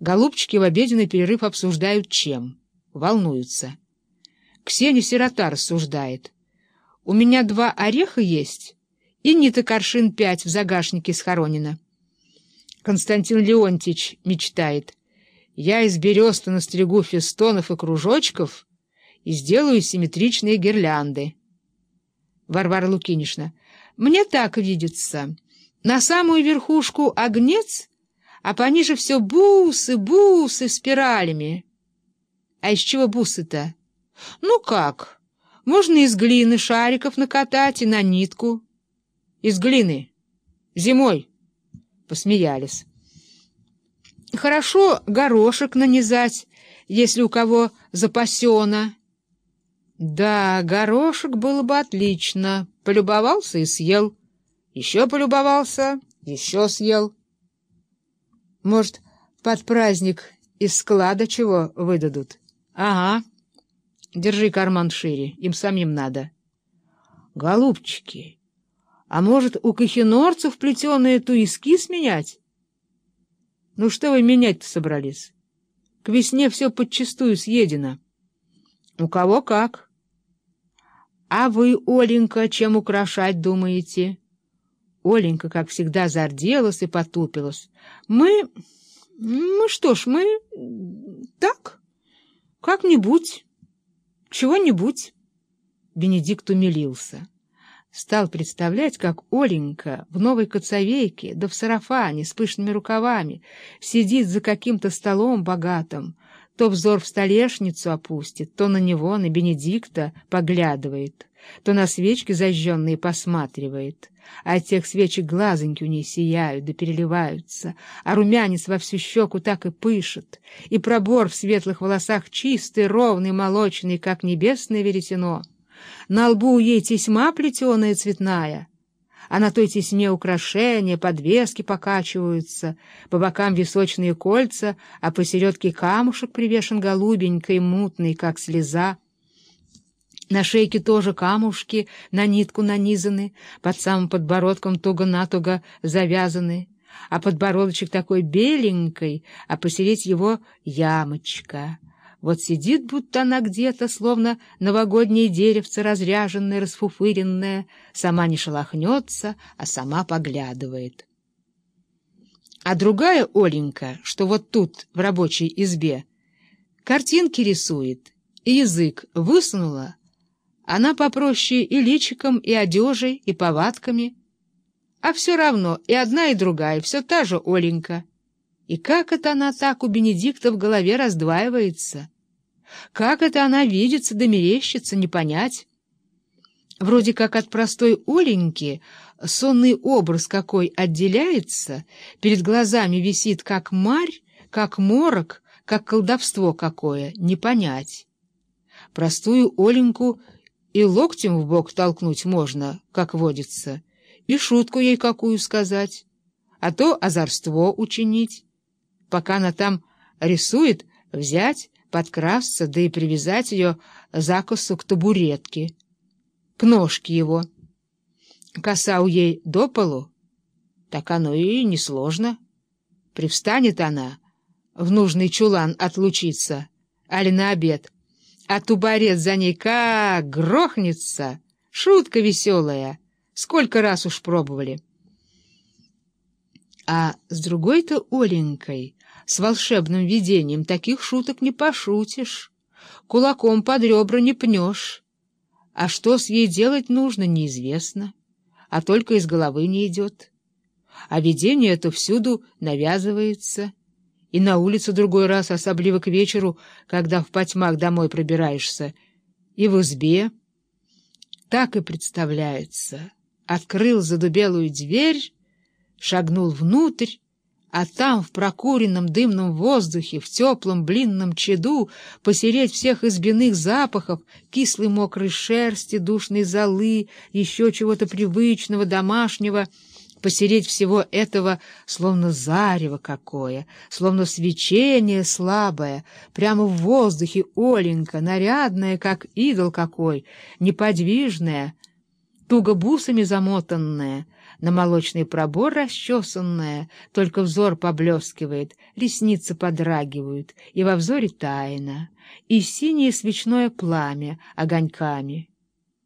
Голубчики в обеденный перерыв обсуждают чем? Волнуются. Ксения сирота рассуждает. У меня два ореха есть, и ниток аршин пять в загашнике схоронено. Константин Леонтьевич мечтает. Я из бересты настригу фестонов и кружочков и сделаю симметричные гирлянды. Варвара Лукинишна. Мне так видится. На самую верхушку огнец, а пониже все бусы, бусы спиралями. А из чего бусы-то? Ну как? Можно из глины шариков накатать и на нитку. Из глины. Зимой. Посмеялись. Хорошо горошек нанизать, если у кого запасено. Да, горошек было бы отлично. Полюбовался и съел. Еще полюбовался, еще съел. Может, под праздник из склада чего выдадут? Ага. Держи карман шире, им самим надо. Голубчики, а может, у кахинорцев плетеные туиски сменять? Ну что вы менять-то собрались? К весне все подчистую съедено. У кого как. А вы, Оленька, чем украшать думаете? Оленька, как всегда, зарделась и потупилась. Мы... Ну что ж, мы... Так, как-нибудь, чего-нибудь. Бенедикт умилился стал представлять, как Оленька в новой коцовейке, да в сарафане с пышными рукавами, сидит за каким-то столом богатым, то взор в столешницу опустит, то на него, на Бенедикта, поглядывает, то на свечки зажженные посматривает, а от тех свечек глазоньки у ней сияют да переливаются, а румянец во всю щеку так и пышет, и пробор в светлых волосах чистый, ровный, молочный, как небесное веретено — на лбу ей тесьма плетеная цветная, а на той тесьме украшения, подвески покачиваются, по бокам височные кольца, а посередке камушек привешен голубенькой, мутный, как слеза. На шейке тоже камушки на нитку нанизаны, под самым подбородком туго-натуго завязаны, а подбородочек такой беленький, а посередь его ямочка. Вот сидит, будто она где-то, словно новогоднее деревце разряженное, расфуфыренное, сама не шелохнется, а сама поглядывает. А другая Оленька, что вот тут, в рабочей избе, картинки рисует, и язык высунула, она попроще и личиком, и одежей, и повадками, а все равно и одна, и другая, все та же Оленька. И как это она так у Бенедикта в голове раздваивается? Как это она видится да мерещится, не понять. Вроде как от простой Оленьки сонный образ какой отделяется, перед глазами висит как марь, как морок, как колдовство какое, не понять. Простую Оленьку и локтем в бок толкнуть можно, как водится, и шутку ей какую сказать, а то озорство учинить. Пока она там рисует, взять подкрасться, да и привязать ее закосу к табуретке, к ножке его. Коса у ей до полу, так оно и несложно. Привстанет она, в нужный чулан отлучиться, али на обед, а тубарет за ней как грохнется, шутка веселая, сколько раз уж пробовали. А с другой-то Оленькой с волшебным видением таких шуток не пошутишь, кулаком под ребра не пнешь. А что с ей делать нужно, неизвестно, а только из головы не идет. А видение это всюду навязывается, и на улице другой раз, особливо к вечеру, когда в потьмах домой пробираешься, и в избе. Так и представляется. Открыл задубелую дверь, шагнул внутрь, а там, в прокуренном дымном воздухе, в теплом блинном чаду, посереть всех избиных запахов, кислой мокрой шерсти, душной золы, еще чего-то привычного, домашнего, посереть всего этого, словно зарево какое, словно свечение слабое, прямо в воздухе Оленька, нарядная, как идол какой, неподвижная, туго бусами замотанная, На молочный пробор расчесанная, только взор поблескивает, ресницы подрагивают, и во взоре тайна, и синее свечное пламя огоньками.